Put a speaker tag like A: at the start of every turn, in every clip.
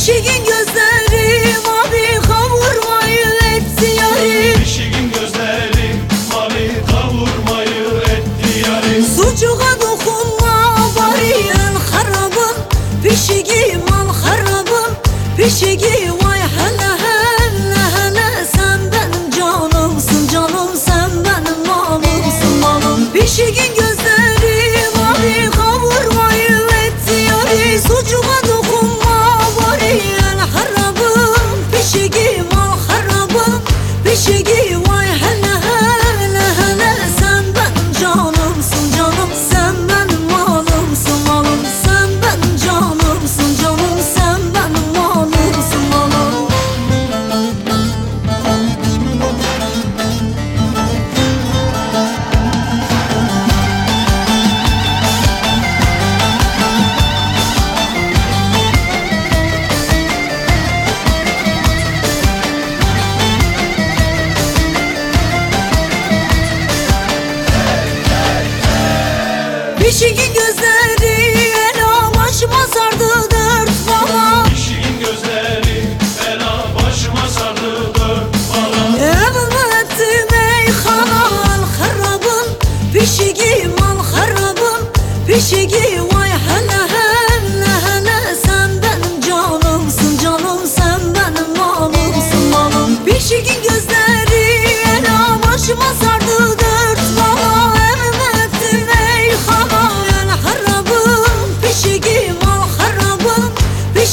A: Eşigin gözlerim abi kavurmayı etti yarim Eşigin
B: gözlerim abi kavurmayı
A: etti yarim Sucuğa dokunma bari el harabım Pişigim al harabım Pişigim Eşiğin gözleri ela başıma sardı dört bala Eşiğin
B: gözleri ela başıma sardı dört
A: bala Evimi ey halal harabın Pişigim al harabın Pişigim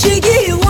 A: Michigan.